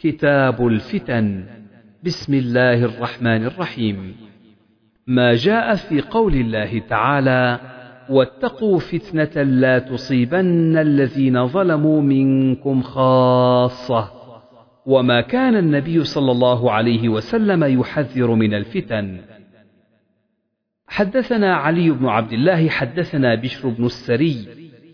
كتاب الفتن. بسم الله الرحمن الرحيم. ما جاء في قول الله تعالى واتقوا فتنة لا تصيبن الذين ظلموا منكم خاصة. وما كان النبي صلى الله عليه وسلم يحذر من الفتن. حدثنا علي بن عبد الله حدثنا بشر بن السري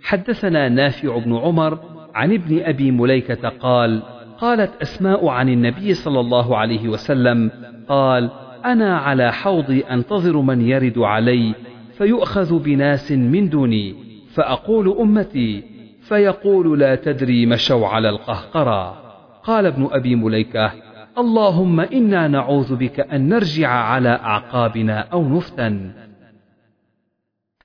حدثنا نافع بن عمر عن ابن أبي مليكة قال قالت أسماء عن النبي صلى الله عليه وسلم قال أنا على حوضي أنتظر من يرد علي فيؤخذ بناس من دوني فأقول أمتي فيقول لا تدري مشوا على القهقرى قال ابن أبي مليكة اللهم إنا نعوذ بك أن نرجع على أعقابنا أو نفتن.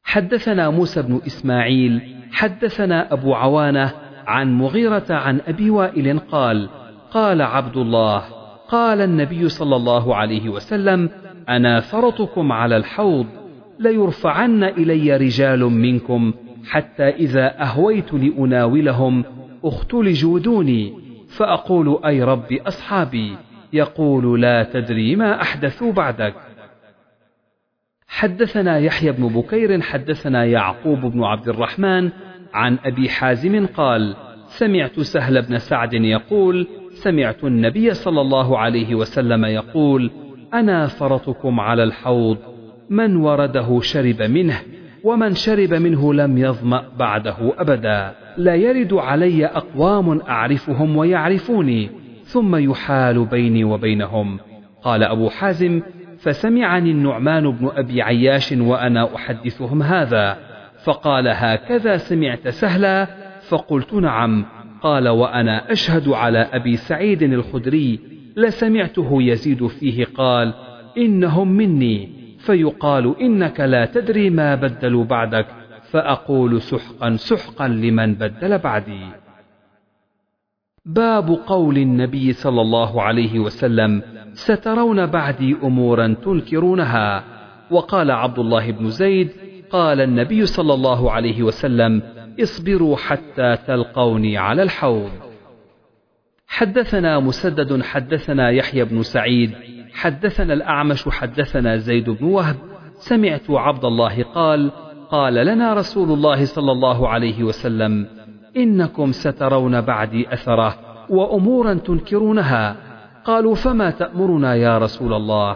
حدثنا موسى بن إسماعيل حدثنا أبو عوانة عن مغيرة عن أبي وائل قال قال عبد الله قال النبي صلى الله عليه وسلم أنا فرطكم على الحوض ليرفعن إلي رجال منكم حتى إذا أهويت لأناولهم اختلجوا دوني فأقول أي رب أصحابي يقول لا تدري ما أحدثوا بعدك. حدثنا يحيى بن بكير حدثنا يعقوب بن عبد الرحمن عن أبي حازم قال سمعت سهل بن سعد يقول سمعت النبي صلى الله عليه وسلم يقول أنا فرطكم على الحوض من ورده شرب منه ومن شرب منه لم يظمأ بعده أبدا. لا يرد علي أقوام أعرفهم ويعرفوني ثم يحال بيني وبينهم. قال أبو حازم فسمعني النعمان بن أبي عياش وأنا أحدثهم هذا. فقال هكذا سمعت سهلا فقلت نعم. قال وأنا أشهد على أبي سعيد الخدري لسمعته يزيد فيه قال إنهم مني. فيقال إنك لا تدري ما بدلوا بعدك فأقول سحقا سحقا لمن بدل بعدي. باب قول النبي صلى الله عليه وسلم سترون بعدي أمورا تنكرونها. وقال عبد الله بن زيد قال النبي صلى الله عليه وسلم اصبروا حتى تلقوني على الحوض. حدثنا مسدد حدثنا يحيى بن سعيد حدثنا الأعمش حدثنا زيد بن وهب. سمعت عبد الله قال قال لنا رسول الله صلى الله عليه وسلم إنكم سترون بعدي أثرة وأمورا تنكرونها. قالوا فما تأمرنا يا رسول الله؟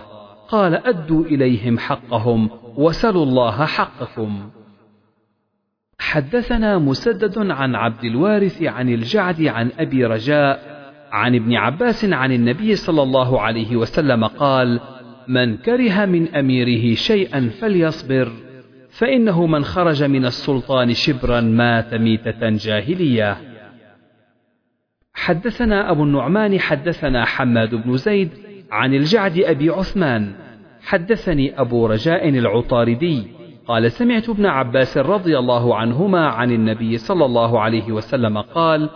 قال أدوا إليهم حقهم وسلوا الله حقكم. حدثنا مسدد عن عبد الوارث عن الجعد عن أبي رجاء عن ابن عباس عن النبي صلى الله عليه وسلم قال من كره من أميره شيئا فليصبر فإنه من خرج من السلطان شبرا مات ميتة جاهلية. حدثنا أبو النعمان حدثنا حماد بن زيد عن الجعد أبي عثمان حدثني أبو رجاء العطاردي قال سمعت ابن عباس رضي الله عنهما عن النبي صلى الله عليه وسلم قال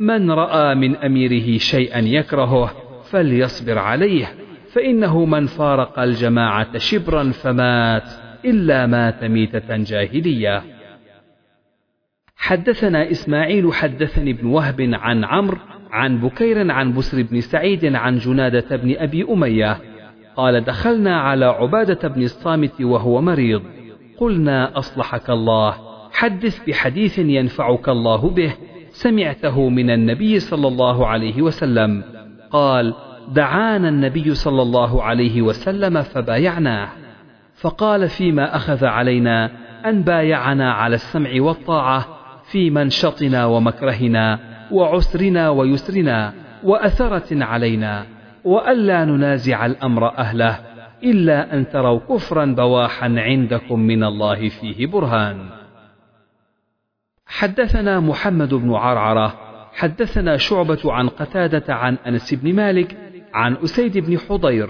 من رأى من أميره شيئا يكرهه فليصبر عليه فإنه من فارق الجماعة شبرا فمات إلا مات ميتة جاهلية. حدثنا إسماعيل حدثني ابن وهب عن عمرو عن بكير عن بسر بن سعيد عن جنادة بن أبي أمية قال دخلنا على عبادة بن الصامت وهو مريض. قلنا أصلحك الله. حدث بحديث ينفعك الله به. سمعته من النبي صلى الله عليه وسلم. قال دعانا النبي صلى الله عليه وسلم فبايعناه. فقال فيما أخذ علينا أن بايعنا على السمع والطاعة في منشطنا ومكرهنا وعسرنا ويسرنا وأثرة علينا. وألا ننازع الأمر أهله إلا أن تروا كفرا بواحا عندكم من الله فيه برهان. حدثنا محمد بن عرعرة حدثنا شعبة عن قتادة عن أنس بن مالك عن أسيد بن حضير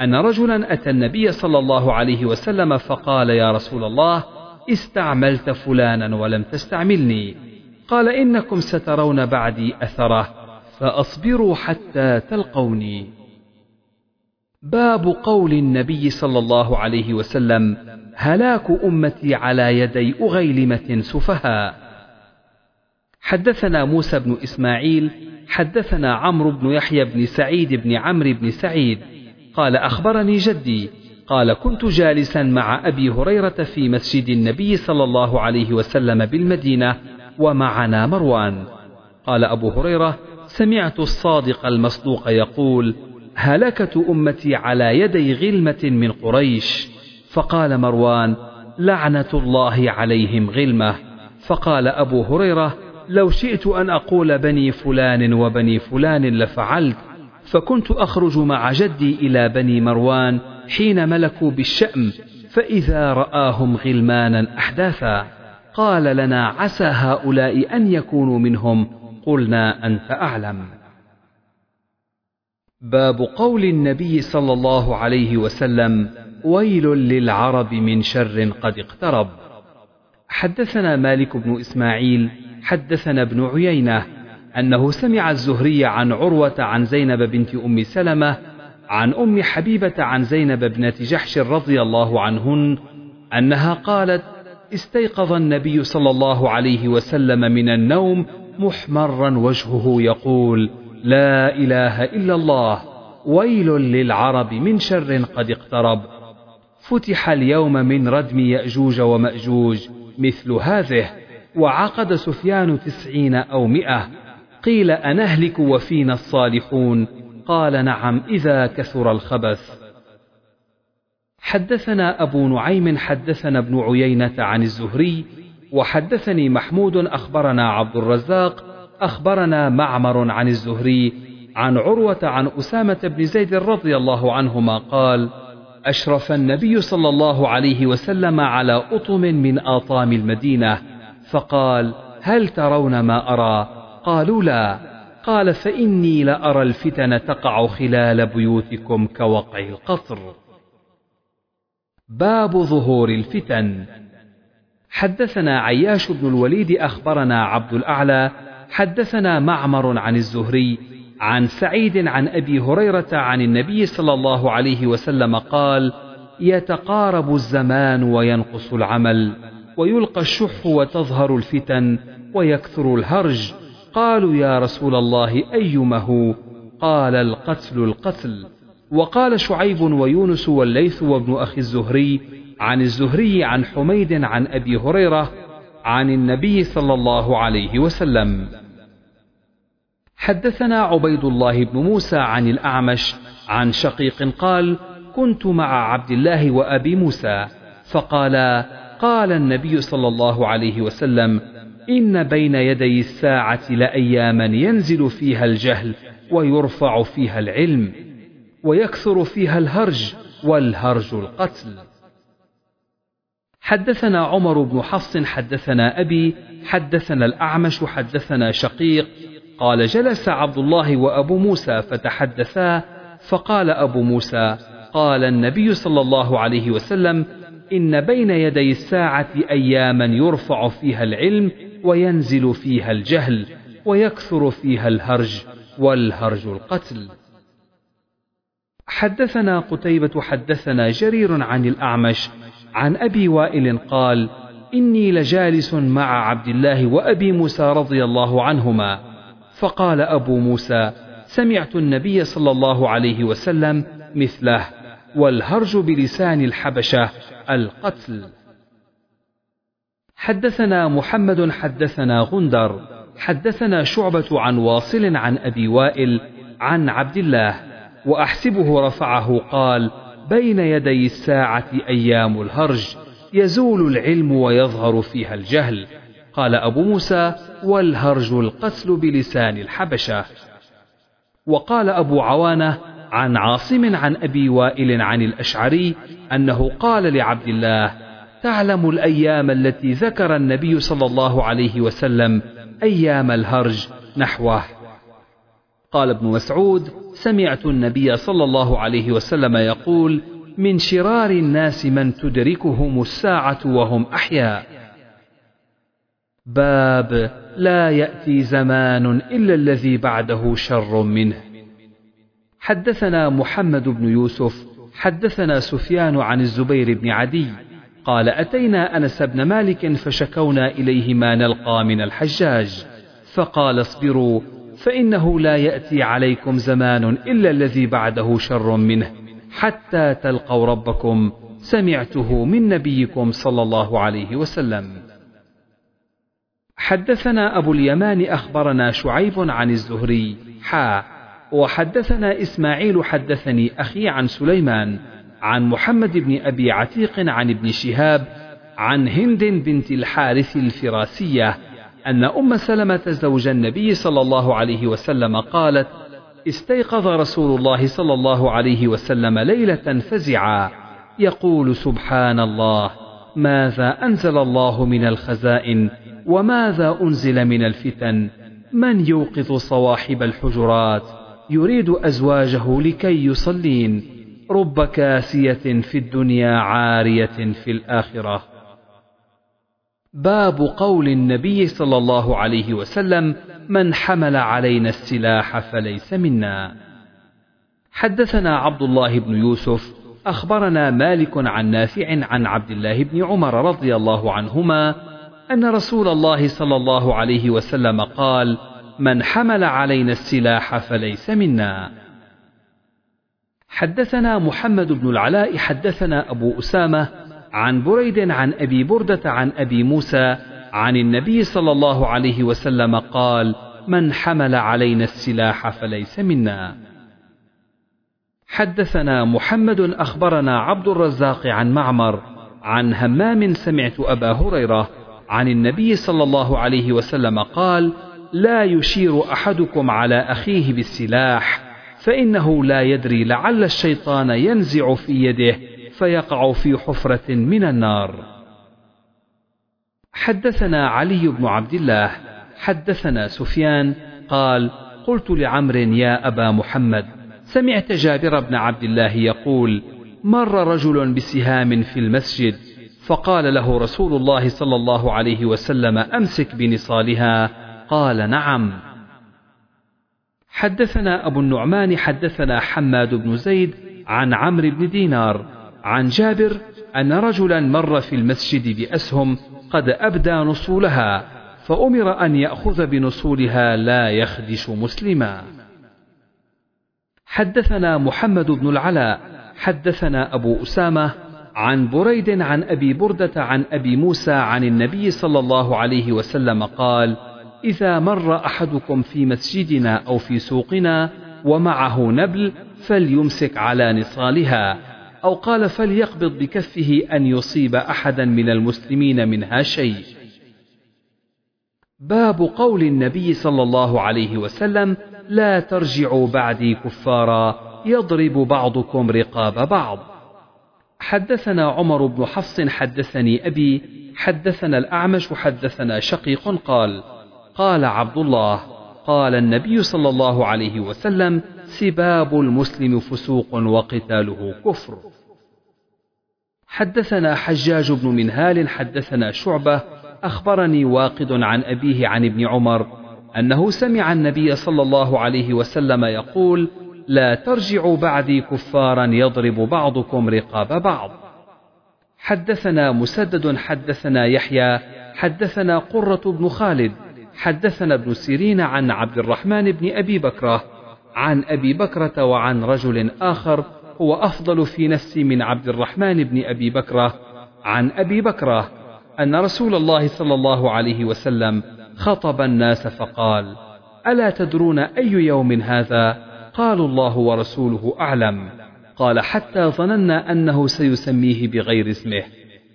أن رجلا أتى النبي صلى الله عليه وسلم فقال يا رسول الله استعملت فلانا ولم تستعملني. قال إنكم سترون بعدي أثره. فأصبروا حتى تلقوني. باب قول النبي صلى الله عليه وسلم هلاك أمتي على يدي أغيلمة سفهاء. حدثنا موسى بن إسماعيل حدثنا عمرو بن يحيى بن سعيد بن عمرو بن سعيد. قال أخبرني جدي. قال كنت جالسا مع أبي هريرة في مسجد النبي صلى الله عليه وسلم بالمدينة ومعنا مروان. قال أبو هريرة سمعت الصادق المصدوق يقول هلكة أمتي على يدي غلمة من قريش. فقال مروان لعنة الله عليهم غلمة. فقال أبو هريرة لو شئت أن أقول بني فلان وبني فلان لفعلت فكنت أخرج مع جدي إلى بني مروان حين ملكوا بالشأم فإذا رآهم غلمانا أحداثا قال لنا عسى هؤلاء أن يكونوا منهم قلنا أنت أعلم. باب قول النبي صلى الله عليه وسلم ويل للعرب من شر قد اقترب. حدثنا مالك بن إسماعيل حدثنا ابن عيينة أنه سمع الزهري عن عروة عن زينب بنت أم سلمة عن أم حبيبة عن زينب بنت جحش رضي الله عنهن أنها قالت استيقظ النبي صلى الله عليه وسلم من النوم محمرا وجهه يقول لا إله إلا الله ويل للعرب من شر قد اقترب. فتح اليوم من ردم يأجوج ومأجوج مثل هذه وعقد سفيان تسعين أو مئة. قيل أنهلك وفينا الصالحون؟ قال نعم إذا كثر الخبث. حدثنا أبو نعيم حدثنا ابن عيينة عن الزهري وحدثني محمود أخبرنا عبد الرزاق أخبرنا معمر عن الزهري عن عروة عن أسامة بن زيد رضي الله عنهما قال أشرف النبي صلى الله عليه وسلم على أطم من آطام المدينة فقال هل ترون ما أرى؟ قالوا لا. قال فإني لأرى الفتن تقع خلال بيوتكم كوقع القطر باب ظهور الفتن. حدثنا عياش بن الوليد أخبرنا عبد الأعلى حدثنا معمر عن الزهري عن سعيد عن أبي هريرة عن النبي صلى الله عليه وسلم قال يتقارب الزمان وينقص العمل ويلقى الشح وتظهر الفتن ويكثر الهرج. قالوا يا رسول الله أيمه؟ قال القتل القتل. وقال شعيب ويونس والليث وابن أخي الزهري عن الزهري عن حميد عن أبي هريرة عن النبي صلى الله عليه وسلم. حدثنا عبيد الله بن موسى عن الأعمش عن شقيق قال كنت مع عبد الله وأبي موسى فقال قال النبي صلى الله عليه وسلم إن بين يدي الساعة لأياما ينزل فيها الجهل ويرفع فيها العلم ويكثر فيها الهرج والهرج القتل. حدثنا عمر بن حفص حدثنا أبي حدثنا الأعمش حدثنا شقيق. قال جلس عبد الله وأبو موسى فتحدثا فقال أبو موسى قال النبي صلى الله عليه وسلم إن بين يدي الساعة أياما يرفع فيها العلم وينزل فيها الجهل ويكثر فيها الهرج والهرج القتل. حدثنا قتيبة حدثنا جرير عن الأعمش عن أبي وائل قال إني لجالس مع عبد الله وأبي موسى رضي الله عنهما. فقال أبو موسى سمعت النبي صلى الله عليه وسلم مثله والهرج بلسان الحبشة القتل. حدثنا محمد حدثنا غندر حدثنا شعبة عن واصل عن أبي وائل عن عبد الله وأحسبه رفعه قال بين يدي الساعة أيام الهرج يزول العلم ويظهر فيها الجهل. قال أبو موسى والهرج القتل بلسان الحبشة. وقال أبو عوانة عن عاصم عن أبي وائل عن الأشعري أنه قال لعبد الله تعلم الأيام التي ذكر النبي صلى الله عليه وسلم أيام الهرج نحوه. قال ابن مسعود سمعت النبي صلى الله عليه وسلم يقول من شرار الناس من تدركهم الساعة وهم أحياء. باب لا يأتي زمان إلا الذي بعده شر منه. حدثنا محمد بن يوسف حدثنا سفيان عن الزبير بن عدي قال أتينا أنس بن مالك فشكونا إليه ما نلقى من الحجاج فقال اصبروا فإنه لا يأتي عليكم زمان إلا الذي بعده شر منه حتى تلقوا ربكم سمعته من نبيكم صلى الله عليه وسلم. حدثنا أبو اليمان أخبرنا شعيب عن الزهري حا وحدثنا إسماعيل حدثني أخي عن سليمان عن محمد بن أبي عتيق عن ابن شهاب عن هند بنت الحارث الفراسية أن أم سلمة زوج النبي صلى الله عليه وسلم قالت استيقظ رسول الله صلى الله عليه وسلم ليلة فزعا. يقول سبحان الله ماذا أنزل الله من الخزائن وماذا أنزل من الفتن؟ من يوقظ صواحب الحجرات؟ يريد أزواجه لكي يصلين. رب كاسية في الدنيا عارية في الآخرة. باب قول النبي صلى الله عليه وسلم من حمل علينا السلاح فليس منا. حدثنا عبد الله بن يوسف أخبرنا مالك عن نافع عن عبد الله بن عمر رضي الله عنهما أن رسول الله صلى الله عليه وسلم قال من حمل علينا السلاح فليس منا. حدثنا محمد بن العلاء حدثنا أبو أسامة عن بريد عن أبي بردة عن أبي موسى عن النبي صلى الله عليه وسلم قال من حمل علينا السلاح فليس منا. حدثنا محمد أخبرنا عبد الرزاق عن معمر عن همام سمعت أبا هريرة عن النبي صلى الله عليه وسلم قال لا يشير أحدكم على أخيه بالسلاح فإنه لا يدري لعل الشيطان ينزع في يده فيقع في حفرة من النار. حدثنا علي بن عبد الله حدثنا سفيان قال قلت لعمر يا أبا محمد سمعت جابر بن عبد الله يقول مر رجل بسهام في المسجد فقال له رسول الله صلى الله عليه وسلم أمسك بنصالها؟ قال نعم. حدثنا أبو النعمان حدثنا حماد بن زيد عن عمرو بن دينار. عن جابر أن رجلا مر في المسجد بأسهم قد أبدى نصولها فأمر أن يأخذ بنصولها لا يخدش مسلما. حدثنا محمد بن العلاء حدثنا أبو أسامة عن بريد عن أبي بردة عن أبي موسى عن النبي صلى الله عليه وسلم قال إذا مر أحدكم في مسجدنا أو في سوقنا ومعه نبل فليمسك على نصالها أو قال فليقبض بكفه أن يصيب أحدا من المسلمين منها شيء. باب قول النبي صلى الله عليه وسلم: لا ترجعوا بعدي كفارا يضرب بعضكم رقاب بعض. حدثنا عمر بن حفص حدثني أبي حدثنا الأعمش حدثنا شقيق قال: قال عبد الله: قال النبي صلى الله عليه وسلم: سباب المسلم فسوق وقتاله كفر. حدثنا حجاج بن منهال حدثنا شعبة أخبرني واقد عن أبيه عن ابن عمر أنه سمع النبي صلى الله عليه وسلم يقول لا ترجعوا بعدي كفارا يضرب بعضكم رقاب بعض. حدثنا مسدد حدثنا يحيى حدثنا قرة بن خالد حدثنا ابن سيرين عن عبد الرحمن بن أبي بكرة عن أبي بكرة وعن رجل آخر هو أفضل في نفسي من عبد الرحمن بن أبي بكرة. عن أبي بكرة أن رسول الله صلى الله عليه وسلم خطب الناس فقال ألا تدرون أي يوم هذا؟ قالوا الله ورسوله أعلم. قال حتى ظننا أنه سيسميه بغير اسمه.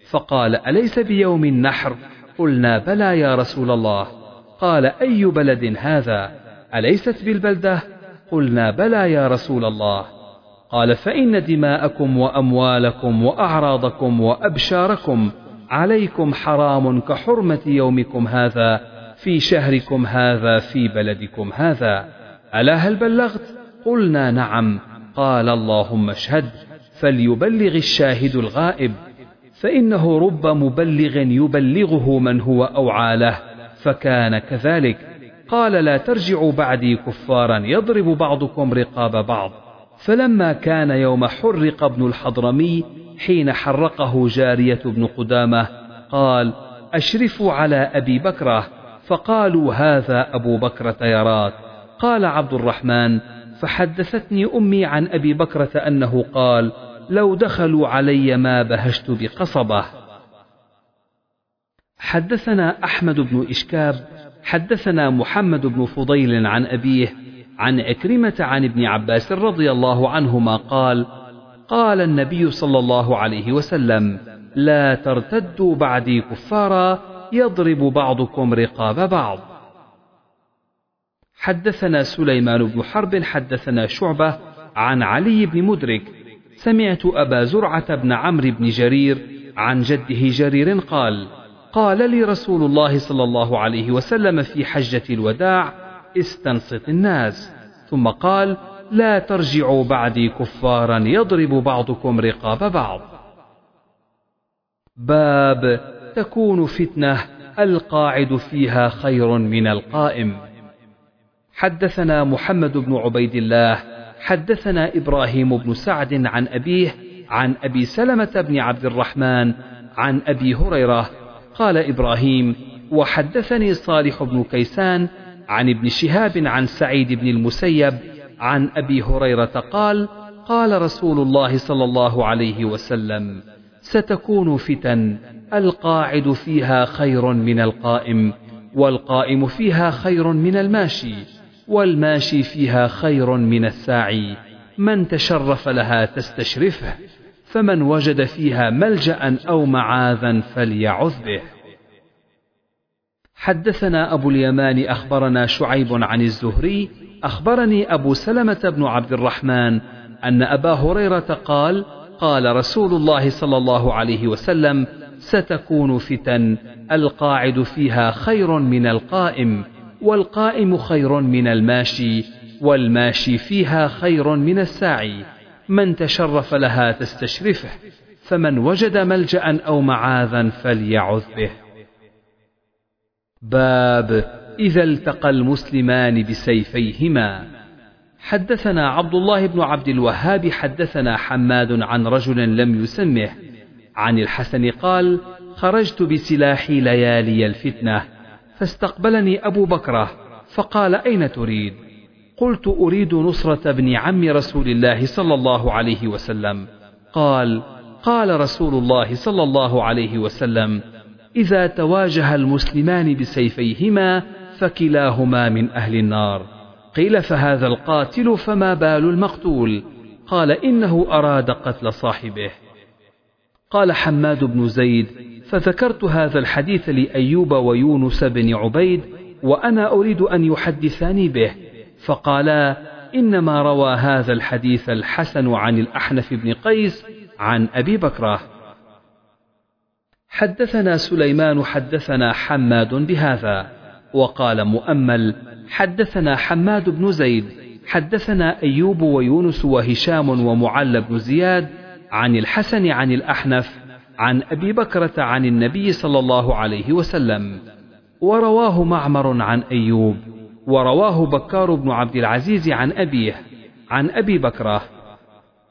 فقال أليس بيوم النحر؟ قلنا بلى يا رسول الله. قال أي بلد هذا؟ أليست بالبلدة؟ قلنا بلى يا رسول الله. قال فإن دماءكم وأموالكم وأعراضكم وأبشاركم عليكم حرام كحرمة يومكم هذا في شهركم هذا في بلدكم هذا. ألا هل بلغت؟ قلنا نعم. قال اللهم اشهد فليبلغ الشاهد الغائب. فإنه رب مبلغ يبلغه من هو أوعى له فكان كذلك. قال لا ترجعوا بعدي كفارا يضرب بعضكم رقاب بعض. فلما كان يوم حرق ابن الحضرمي حين حرقه جارية بن قدامة قال أشرفوا على أبي بكرة. فقالوا هذا أبو بكرة يراك قال عبد الرحمن فحدثتني أمي عن أبي بكرة أنه قال لو دخلوا علي ما بهشت بقصبة. حدثنا أحمد بن إشكاب حدثنا محمد بن فضيل عن أبيه عن عكرمة عن ابن عباس رضي الله عنهما قال قال النبي صلى الله عليه وسلم لا ترتدوا بعدي كفارا يضرب بعضكم رقاب بعض. حدثنا سليمان بن حرب حدثنا شعبة عن علي بن مدرك سمعت أبا زرعة بن عمرو بن جرير عن جده جرير قال قال لي رسول الله صلى الله عليه وسلم في حجة الوداع استنصت الناس. ثم قال لا ترجعوا بعدي كفارا يضرب بعضكم رقاب بعض. باب تكون فتنة القاعد فيها خير من القائم. حدثنا محمد بن عبيد الله حدثنا إبراهيم بن سعد عن أبيه عن أبي سلمة بن عبد الرحمن عن أبي هريرة قال إبراهيم وحدثني صالح بن كيسان عن ابن شهاب عن سعيد بن المسيب عن أبي هريرة قال قال رسول الله صلى الله عليه وسلم ستكون فتن القاعد فيها خير من القائم والقائم فيها خير من الماشي والماشي فيها خير من الساعي. من تشرف لها تستشرفه. فمن وجد فيها ملجأ أو معاذا فليعذ به. حدثنا أبو اليمان أخبرنا شعيب عن الزهري أخبرني أبو سلمة بن عبد الرحمن أن أبا هريرة قال قال رسول الله صلى الله عليه وسلم ستكون فتن القاعد فيها خير من القائم والقائم خير من الماشي والماشي فيها خير من الساعي. من تشرف لها تستشرفه فمن وجد ملجأ أو معاذا فليعذ به. باب إذا التقى المسلمان بسيفيهما. حدثنا عبد الله بن عبد الوهاب حدثنا حماد عن رجل لم يسمه. عن الحسن قال خرجت بسلاحي ليالي الفتنة فاستقبلني أبو بكرة فقال أين تريد؟ قلت أريد نصرة ابن عم رسول الله صلى الله عليه وسلم. قال قال رسول الله صلى الله عليه وسلم إذا تواجه المسلمان بسيفيهما فكلاهما من أهل النار. قيل فهذا القاتل فما بال المقتول؟ قال إنه أراد قتل صاحبه. قال حماد بن زيد فذكرت هذا الحديث لأيوب ويونس بن عبيد وأنا أريد أن يحدثاني به. فقالا إنما روى هذا الحديث الحسن عن الأحنف بن قيس عن أبي بكرة. حدثنا سليمان حدثنا حماد بهذا وقال مؤمل حدثنا حماد بن زيد حدثنا أيوب ويونس وهشام ومعل بن زياد عن الحسن عن الأحنف عن أبي بكرة عن النبي صلى الله عليه وسلم ورواه معمر عن أيوب. ورواه بكار بن عبد العزيز عن أبيه عن أبي بكرة.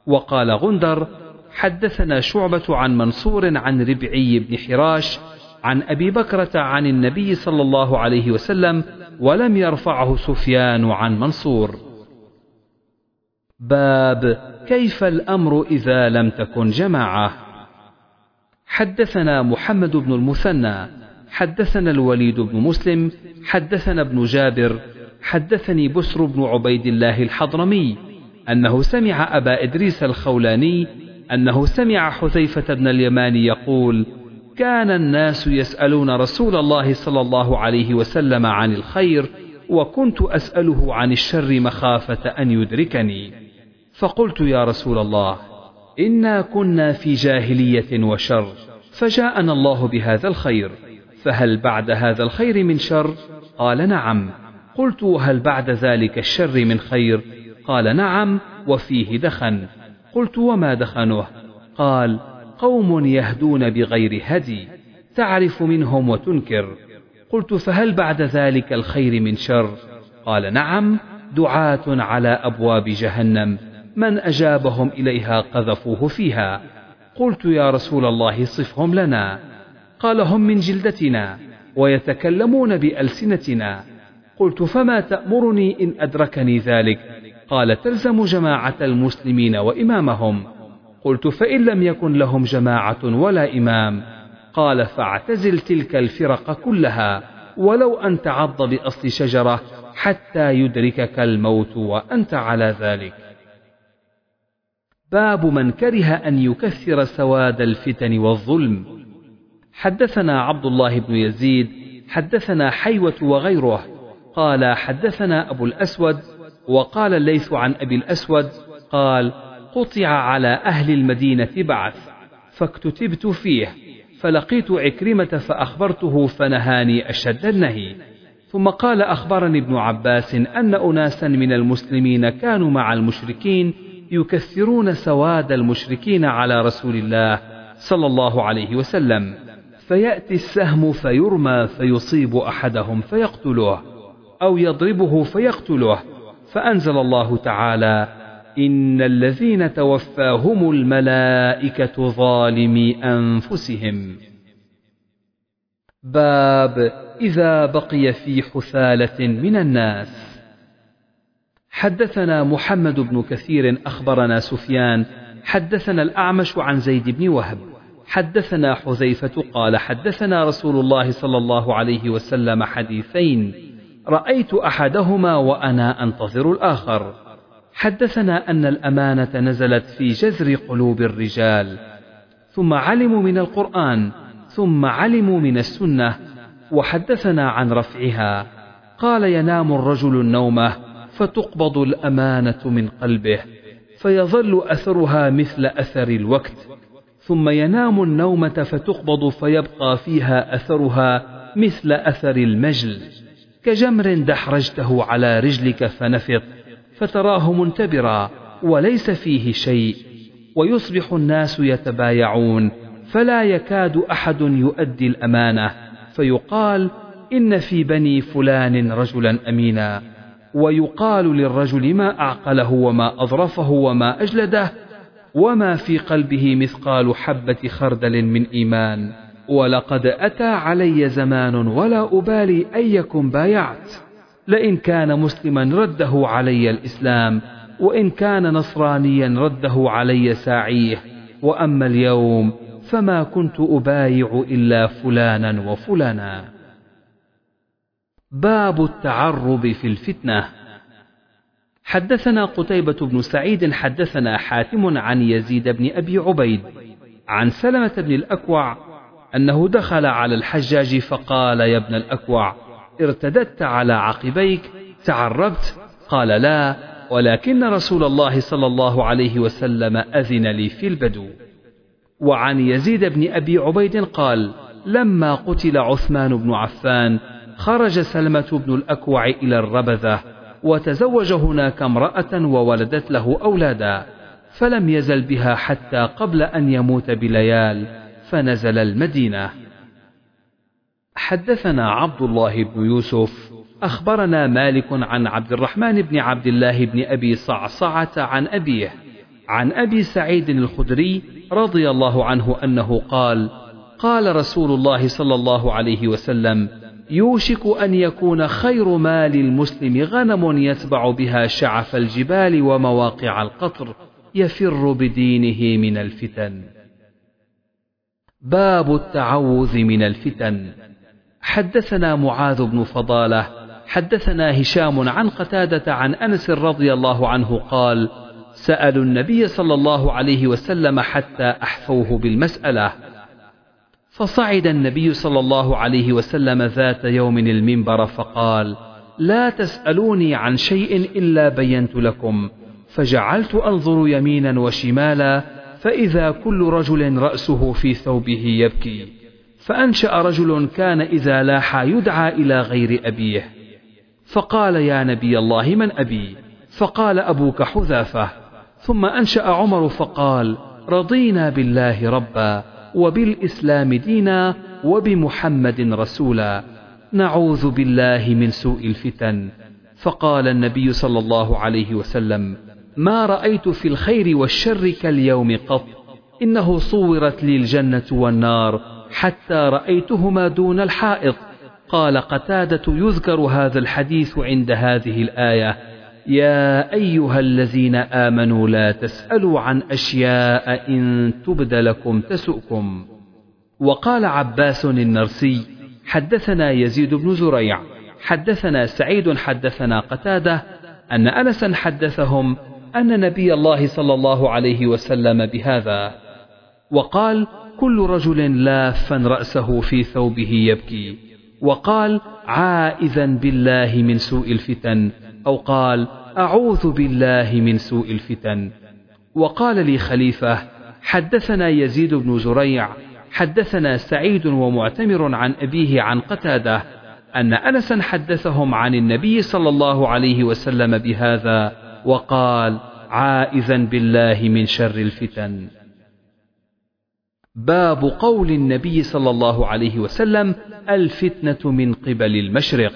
وقال غندر حدثنا شعبة عن منصور عن ربعي بن حراش عن أبي بكرة عن النبي صلى الله عليه وسلم ولم يرفعه سفيان عن منصور. باب كيف الأمر إذا لم تكن جماعة؟ حدثنا محمد بن المثنى حدثنا الوليد بن مسلم حدثنا ابن جابر حدثني بسر بن عبيد الله الحضرمي أنه سمع أبا إدريس الخولاني أنه سمع حذيفة بن اليمان يقول كان الناس يسألون رسول الله صلى الله عليه وسلم عن الخير وكنت أسأله عن الشر مخافة أن يدركني. فقلت يا رسول الله إنا كنا في جاهلية وشر فجاءنا الله بهذا الخير. فهل بعد هذا الخير من شر؟ قال نعم. قلت وهل بعد ذلك الشر من خير؟ قال نعم وفيه دخن. قلت وما دخنه؟ قال قوم يهدون بغير هدي تعرف منهم وتنكر. قلت فهل بعد ذلك الخير من شر؟ قال نعم دعاة على أبواب جهنم. من أجابهم إليها قذفوه فيها. قلت يا رسول الله صفهم لنا. قال هم من جلدتنا ويتكلمون بألسنتنا. قلت فما تأمرني إن أدركني ذلك؟ قال تلزم جماعة المسلمين وإمامهم. قلت فإن لم يكن لهم جماعة ولا إمام. قال فاعتزل تلك الفرق كلها ولو أن تعض بأصل شجرة حتى يدركك الموت وأنت على ذلك. باب من كره أن يكثر سواد الفتن والظلم. حدثنا عبد الله بن يزيد حدثنا حيوة وغيره قال حدثنا أبو الأسود وقال الليث عن أبي الأسود قال قطع على أهل المدينة بعث فاكتتبت فيه فلقيت عكرمة فأخبرته فنهاني أشد النهي. ثم قال أخبرني ابن عباس أن أناسا من المسلمين كانوا مع المشركين يكثرون سواد المشركين على رسول الله صلى الله عليه وسلم. فيأتي السهم فيرمى فيصيب أحدهم فيقتله أو يضربه فيقتله فأنزل الله تعالى إن الذين توفاهم الملائكة ظالمي أنفسهم. باب إذا بقي في حثالة من الناس. حدثنا محمد بن كثير أخبرنا سفيان حدثنا الأعمش عن زيد بن وهب. حدثنا حذيفة قال حدثنا رسول الله صلى الله عليه وسلم حديثين. رأيت أحدهما وأنا أنتظر الآخر. حدثنا أن الأمانة نزلت في جذر قلوب الرجال. ثم علموا من القرآن ثم علموا من السنة وحدثنا عن رفعها. قال ينام الرجل النومة فتقبض الأمانة من قلبه فيظل أثرها مثل أثر الوقت. ثم ينام النومة فتقبض فيبقى فيها أثرها مثل أثر المجل. كجمر دحرجته على رجلك فنفط فتراه منتبرا وليس فيه شيء. ويصبح الناس يتبايعون فلا يكاد أحد يؤدي الأمانة. فيقال إن في بني فلان رجلا أمينا. ويقال للرجل ما أعقله وما أظرفه وما أجلده وما في قلبه مثقال حبة خردل من إيمان. ولقد أتى علي زمان ولا أبالي أيكم بايعت. لئن كان مسلما رده علي الإسلام وإن كان نصرانيا رده علي ساعيه وأما اليوم فما كنت أبايع إلا فلانا وفلانا. باب التعرب في الفتنة. حدثنا قتيبة بن سعيد حدثنا حاتم عن يزيد بن أبي عبيد عن سلمة بن الأكوع أنه دخل على الحجاج فقال يا ابن الأكوع ارتددت على عقبيك تعربت؟ قال لا ولكن رسول الله صلى الله عليه وسلم أذن لي في البدو. وعن يزيد بن أبي عبيد قال لما قتل عثمان بن عفان خرج سلمة بن الأكوع إلى الربذة وتزوج هناك امرأة وولدت له أولادا فلم يزل بها حتى قبل أن يموت بليال فنزل المدينة. حدثنا عبد الله بن يوسف أخبرنا مالك عن عبد الرحمن بن عبد الله بن أبي صعصعة عن أبيه عن أبي سعيد الخدري رضي الله عنه أنه قال قال رسول الله صلى الله عليه وسلم يوشك أن يكون خير مال المسلم غنم يتبع بها شعف الجبال ومواقع القطر يفر بدينه من الفتن. باب التعوذ من الفتن. حدثنا معاذ بن فضالة حدثنا هشام عن قتادة عن أنس رضي الله عنه قال سألوا النبي صلى الله عليه وسلم حتى أحفوه بالمسألة. فصعد النبي صلى الله عليه وسلم ذات يوم المنبر فقال لا تسألوني عن شيء إلا بينت لكم فجعلت أنظر يمينا وشمالا فإذا كل رجل رأسه في ثوبه يبكي فأنشأ رجل كان إذا لاح يدعى إلى غير أبيه. فقال يا نبي الله من أبي؟ فقال أبوك حذافة. ثم أنشأ عمر فقال رضينا بالله ربا. وبالإسلام دينا وبمحمد رسولا. نعوذ بالله من سوء الفتن. فقال النبي صلى الله عليه وسلم ما رأيت في الخير والشر كاليوم قط. إنه صورت لي الجنة والنار حتى رأيتهما دون الحائط. قال قتادة يذكر هذا الحديث عند هذه الآية. يا أيها الذين آمنوا لا تسألوا عن أشياء إن تبد لكم تسؤكم. وقال عباس النرسي حدثنا يزيد بن زريع حدثنا سعيد حدثنا قتادة أن أنسا حدثهم أن نبي الله صلى الله عليه وسلم بهذا وقال كل رجل لافا رأسه في ثوبه يبكي. وقال عائذا بالله من سوء الفتن. أو قال أعوذ بالله من سوء الفتن. وقال لي خليفة حدثنا يزيد بن زريع حدثنا سعيد ومعتمر عن أبيه عن قتادة أن أنسا حدثهم عن النبي صلى الله عليه وسلم بهذا وقال عائذا بالله من شر الفتن. باب قول النبي صلى الله عليه وسلم الفتنة من قبل المشرق.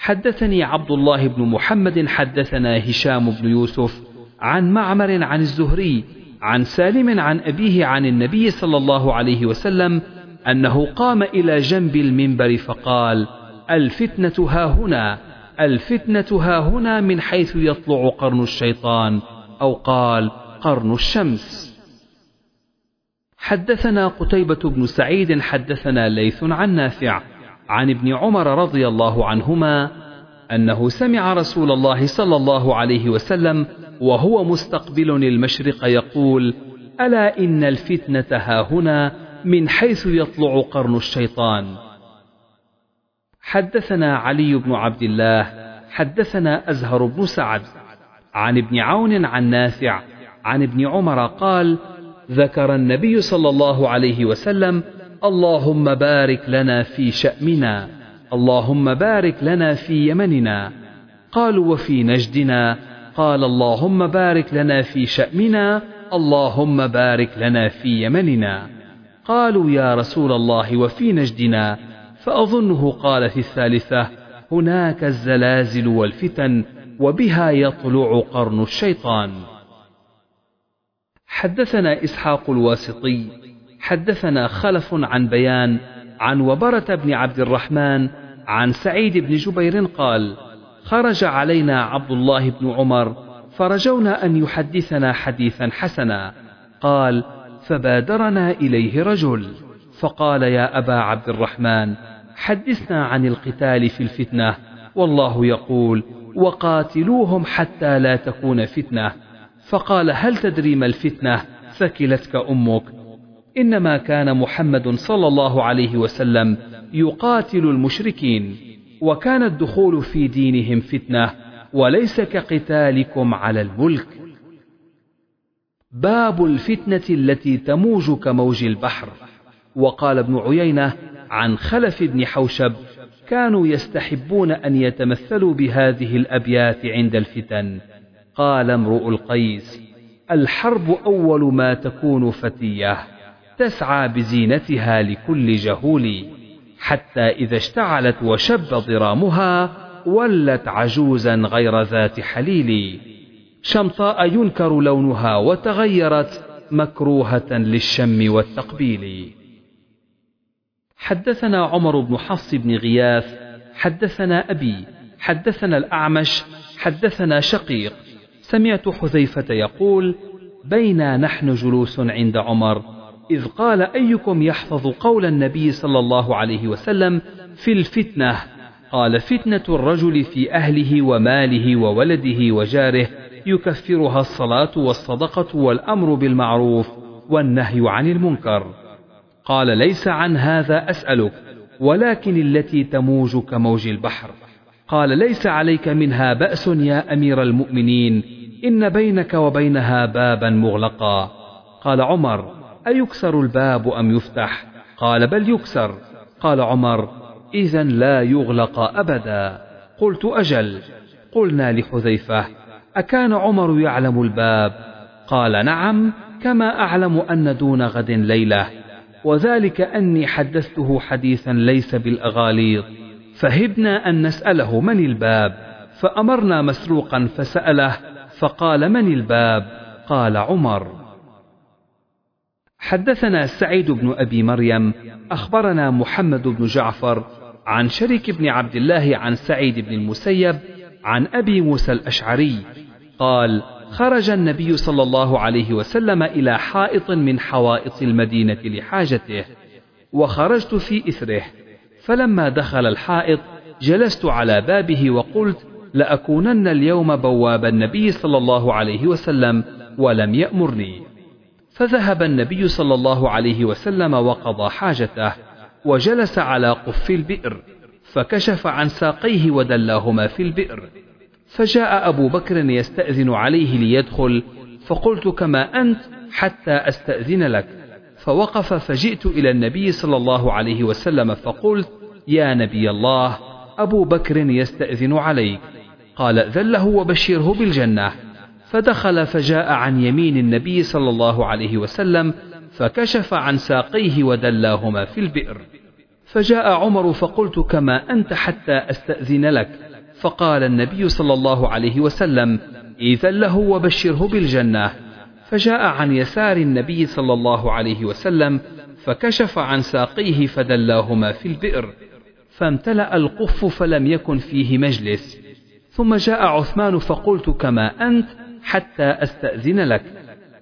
حدثني عبد الله بن محمد حدثنا هشام بن يوسف عن معمر عن الزهري عن سالم عن أبيه عن النبي صلى الله عليه وسلم أنه قام إلى جنب المنبر فقال الفتنة ها هنا الفتنة ها هنا من حيث يطلع قرن الشيطان أو قال قرن الشمس حدثنا قتيبة بن سعيد حدثنا ليث عن نافع عن ابن عمر رضي الله عنهما أنه سمع رسول الله صلى الله عليه وسلم وهو مستقبل المشرق يقول ألا إن الفتنة ها هنا من حيث يطلع قرن الشيطان. حدثنا علي بن عبد الله حدثنا أزهر بن سعد عن ابن عون عن نافع عن ابن عمر قال ذكر النبي صلى الله عليه وسلم اللهم بارك لنا في شأمنا اللهم بارك لنا في يمننا. قالوا وفي نجدنا. قال اللهم بارك لنا في شأمنا اللهم بارك لنا في يمننا. قالوا يا رسول الله وفي نجدنا. فأظنه قال في الثالثة هناك الزلازل والفتن وبها يطلع قرن الشيطان. حدثنا إسحاق الواسطي. حدثنا خلف عن بيان عن وبرة بن عبد الرحمن عن سعيد بن جبير قال خرج علينا عبد الله بن عمر فرجونا أن يحدثنا حديثا حسنا. قال فبادرنا إليه رجل. فقال يا أبا عبد الرحمن حدثنا عن القتال في الفتنة. والله يقول وقاتلوهم حتى لا تكون فتنة. فقال هل تدري ما الفتنة؟ ثكلتك أمك. إنما كان محمد صلى الله عليه وسلم يقاتل المشركين وكان الدخول في دينهم فتنة وليس كقتالكم على الملك. باب الفتنة التي تموج كموج البحر. وقال ابن عيينة عن خلف بن حوشب كانوا يستحبون أن يتمثلوا بهذه الأبيات عند الفتن قال امرؤ القيس الحرب أول ما تكون فتية تسعى بزينتها لكل جهول حتى إذا اشتعلت وشب ضرامها ولت عجوزا غير ذات حليل. شمطاء ينكر لونها وتغيرت مكروهة للشم والتقبيل. حدثنا عمر بن حفص بن غياث حدثنا أبي حدثنا الأعمش حدثنا شقيق. سمعت حذيفة يقول بينا نحن جلوس عند عمر إذ قال أيكم يحفظ قول النبي صلى الله عليه وسلم في الفتنة؟ قال فتنة الرجل في أهله وماله وولده وجاره يكفرها الصلاة والصدقة والأمر بالمعروف والنهي عن المنكر. قال ليس عن هذا أسألك ولكن التي تموج كموج البحر. قال ليس عليك منها بأس يا أمير المؤمنين إن بينك وبينها بابا مغلقا. قال عمر أيكسر الباب أم يفتح؟ قال بل يكسر. قال عمر إذا لا يغلق أبدا. قلت أجل. قلنا لحذيفة أكان عمر يعلم الباب؟ قال نعم كما أعلم أن دون غد ليلة. وذلك أني حدثته حديثا ليس بالأغاليط. فهبنا أن نسأله من الباب. فأمرنا مسروقا فسأله فقال من الباب؟ قال عمر. حدثنا سعيد بن أبي مريم أخبرنا محمد بن جعفر عن شريك بن عبد الله عن سعيد بن المسيب عن أبي موسى الأشعري قال خرج النبي صلى الله عليه وسلم إلى حائط من حوائط المدينة لحاجته وخرجت في إثره فلما دخل الحائط جلست على بابه وقلت لأكونن اليوم بواب النبي صلى الله عليه وسلم ولم يأمرني. فذهب النبي صلى الله عليه وسلم وقضى حاجته وجلس على قف البئر فكشف عن ساقيه ودلاهما في البئر. فجاء أبو بكر يستأذن عليه ليدخل فقلت كما أنت حتى أستأذن لك. فوقف فجئت إلى النبي صلى الله عليه وسلم فقلت يا نبي الله أبو بكر يستأذن عليك. قال ائذن له وبشره بالجنة. فدخل فجاء عن يمين النبي صلى الله عليه وسلم فكشف عن ساقيه ودلاهما في البئر. فجاء عمر فقلت كما أنت حتى أستأذن لك. فقال النبي صلى الله عليه وسلم إذا له وبشره بالجنة. فجاء عن يسار النبي صلى الله عليه وسلم فكشف عن ساقيه فدلاهما في البئر. فامتلأ القف فلم يكن فيه مجلس. ثم جاء عثمان فقلت كما أنت حتى أستأذن لك.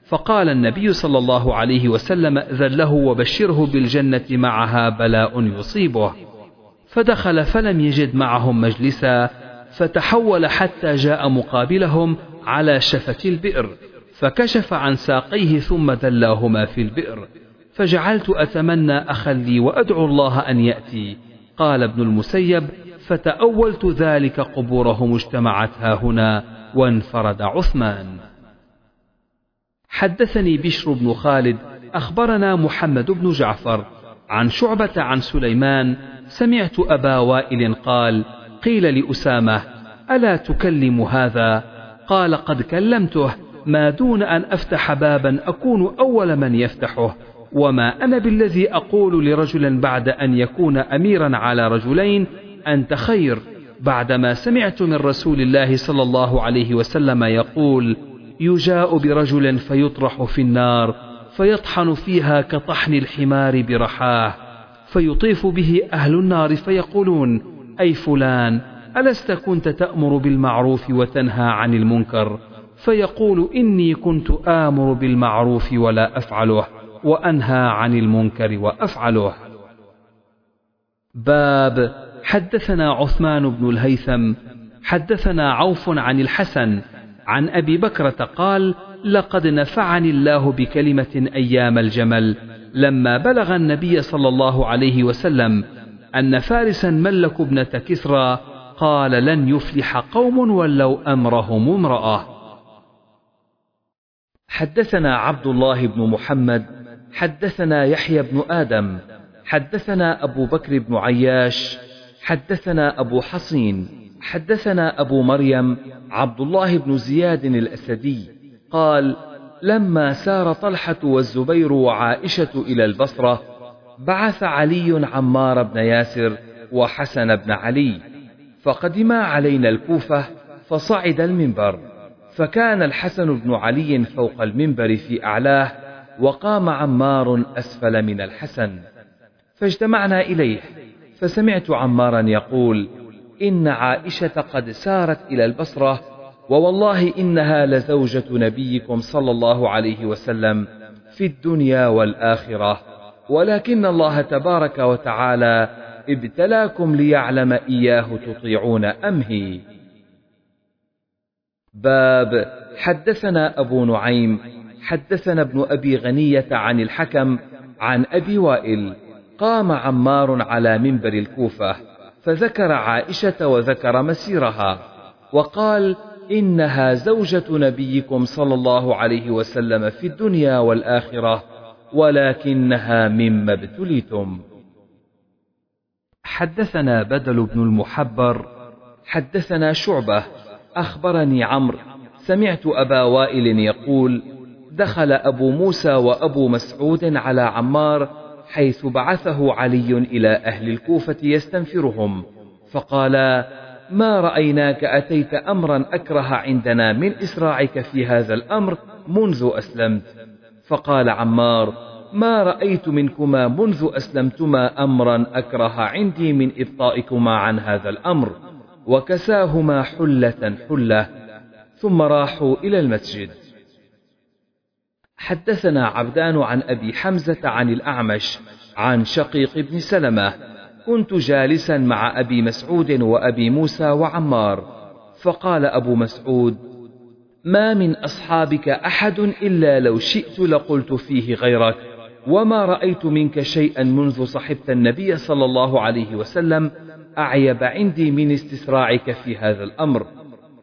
فقال النبي صلى الله عليه وسلم ذل له وبشره بالجنة معها بلاء يصيبه. فدخل فلم يجد معهم مجلسا فتحول حتى جاء مقابلهم على شفة البئر فكشف عن ساقيه ثم دلاهما في البئر. فجعلت أتمنى أخا لي وأدعو الله أن يأتي. قال ابن المسيب فتأولت ذلك قبورهم اجتمعت هنا. وانفرد عثمان. حدثني بشر بن خالد أخبرنا محمد بن جعفر عن شعبة عن سليمان سمعت أبا وائل قال قيل لأسامة ألا تكلم هذا؟ قال قد كلمته ما دون أن أفتح بابا أكون أول من يفتحه وما أنا بالذي أقول لرجل بعد أن يكون أميرا على رجلين أنت خير. بعدما سمعت من رسول الله صلى الله عليه وسلم يقول يجاء برجل فيطرح في النار فيطحن فيها كطحن الحمار برحاه فيطيف به أهل النار فيقولون أي فلان ألست كنت تأمر بالمعروف وتنهى عن المنكر؟ فيقول إني كنت آمر بالمعروف ولا أفعله وأنهى عن المنكر وأفعله. باب حدثنا عثمان بن الهيثم حدثنا عوف عن الحسن عن أبي بكرة قال لقد نفعني الله بكلمة أيام الجمل لما بلغ النبي صلى الله عليه وسلم أن فارسا ملكوا ابنة كسرى قال لن يفلح قوم ولوا أمرهم امرأة حدثنا عبد الله بن محمد حدثنا يحيى بن آدم حدثنا أبو بكر بن عياش حدثنا أبو حصين حدثنا أبو مريم عبد الله بن زياد الأسدي قال لما سار طلحة والزبير وعائشة إلى البصرة بعث علي عمار بن ياسر وحسن بن علي فقدما علينا الكوفة فصعد المنبر فكان الحسن بن علي فوق المنبر في أعلاه وقام عمار أسفل من الحسن فاجتمعنا إليه فسمعت عمارا يقول إن عائشة قد سارت إلى البصرة ووالله إنها لزوجة نبيكم صلى الله عليه وسلم في الدنيا والآخرة ولكن الله تبارك وتعالى ابتلاكم ليعلم إياه تطيعون أم هي. باب حدثنا أبو نعيم حدثنا ابن أبي غنية عن الحكم عن أبي وائل قام عمار على منبر الكوفة فذكر عائشة وذكر مسيرها وقال إنها زوجة نبيكم صلى الله عليه وسلم في الدنيا والآخرة ولكنها مما ابتليتم. حدثنا بدل بن المحبر. حدثنا شعبة. أخبرني عمرو. سمعت أبا وائل يقول دخل أبو موسى وأبو مسعود على عمار حيث بعثه علي إلى أهل الكوفة يستنفرهم فقالا ما رأيناك أتيت أمرا أكره عندنا من إسراعك في هذا الأمر منذ أسلمت؟ فقال عمار ما رأيت منكما منذ أسلمتما أمرا أكره عندي من إبطائكما عن هذا الأمر وكساهما حلة حلة. ثم راحوا إلى المسجد. حدثنا عبدان عن أبي حمزة عن الأعمش عن شقيق بن سلمة. كنت جالسا مع أبي مسعود وأبي موسى وعمار. فقال أبو مسعود ما من أصحابك أحد إلا لو شئت لقلت فيه غيرك وما رأيت منك شيئا منذ صحبت النبي صلى الله عليه وسلم أعيب عندي من استسراعك في هذا الأمر.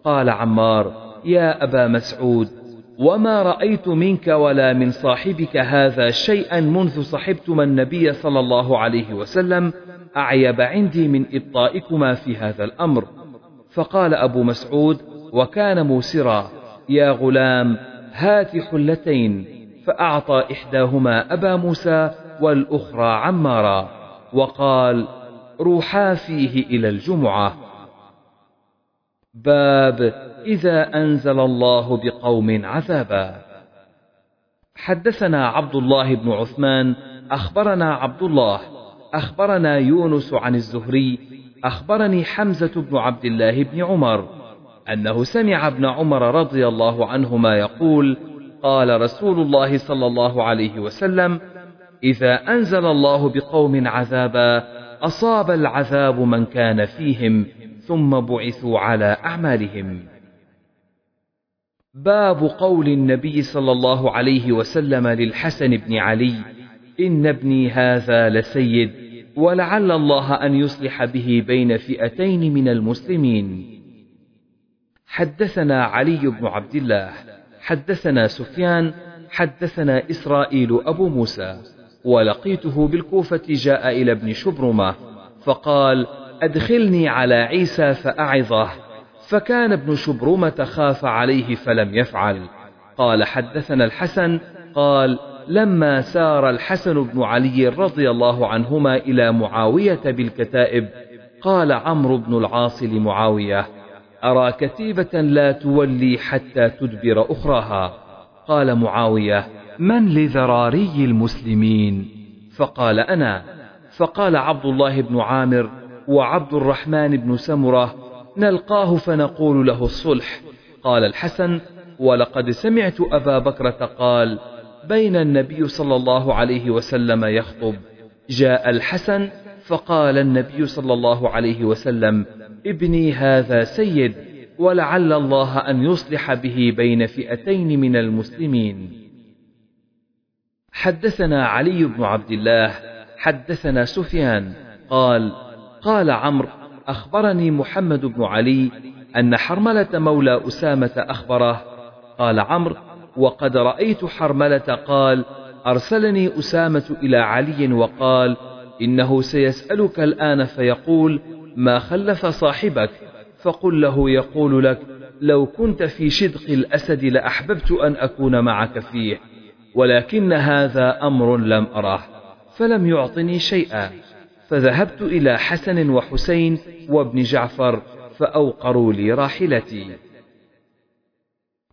قال عمار يا أبا مسعود وما رأيت منك ولا من صاحبك هذا شيئا منذ صحبتما النبي صلى الله عليه وسلم أعيب عندي من إبطائكما في هذا الأمر. فقال أبو مسعود وكان موسرا يا غلام هات حلتين. فأعطى إحداهما أبا موسى والأخرى عمارا. وقال روحا فيه إلى الجمعة. باب إذا أنزل الله بقوم عذابا. حدثنا عبد الله بن عثمان أخبرنا عبد الله أخبرنا يونس عن الزهري أخبرني حمزة بن عبد الله بن عمر أنه سمع ابن عمر رضي الله عنهما يقول قال رسول الله صلى الله عليه وسلم إذا أنزل الله بقوم عذابا أصاب العذاب من كان فيهم ثم بعثوا على أعمالهم. باب قول النبي صلى الله عليه وسلم للحسن بن علي إن ابني هذا لسيد ولعل الله أن يصلح به بين فئتين من المسلمين. حدثنا علي بن عبد الله حدثنا سفيان حدثنا إسرائيل أبو موسى ولقيته بالكوفة جاء إلى ابن شبرمة فقال أدخلني على عيسى فأعظه فكان ابن شبرمة خاف عليه فلم يفعل. قال حدثنا الحسن. قال لما سار الحسن بن علي رضي الله عنهما إلى معاوية بالكتائب قال عمرو بن العاص لمعاوية أرى كتيبة لا تولي حتى تدبر أخراها؟ قال معاوية من لذراري المسلمين؟ فقال أنا. فقال عبد الله بن عامر وعبد الرحمن بن سمرة نلقاه فنقول له الصلح. قال الحسن ولقد سمعت أبا بكرة قال بين النبي صلى الله عليه وسلم يخطب. جاء الحسن فقال النبي صلى الله عليه وسلم ابني هذا سيد ولعل الله أن يصلح به بين فئتين من المسلمين. حدثنا علي بن عبد الله حدثنا سفيان قال قال عمرو أخبرني محمد بن علي أن حرملة مولى أسامة أخبره. قال عمرو وقد رأيت حرملة قال أرسلني أسامة إلى علي وقال إنه سيسألك الآن فيقول ما خلف صاحبك؟ فقل له يقول لك لو كنت في شدق الأسد لأحببت أن أكون معك فيه ولكن هذا أمر لم أره فلم يعطني شيئا. فذهبت إلى حسن وحسين وابن جعفر فأوقروا لي راحلتي.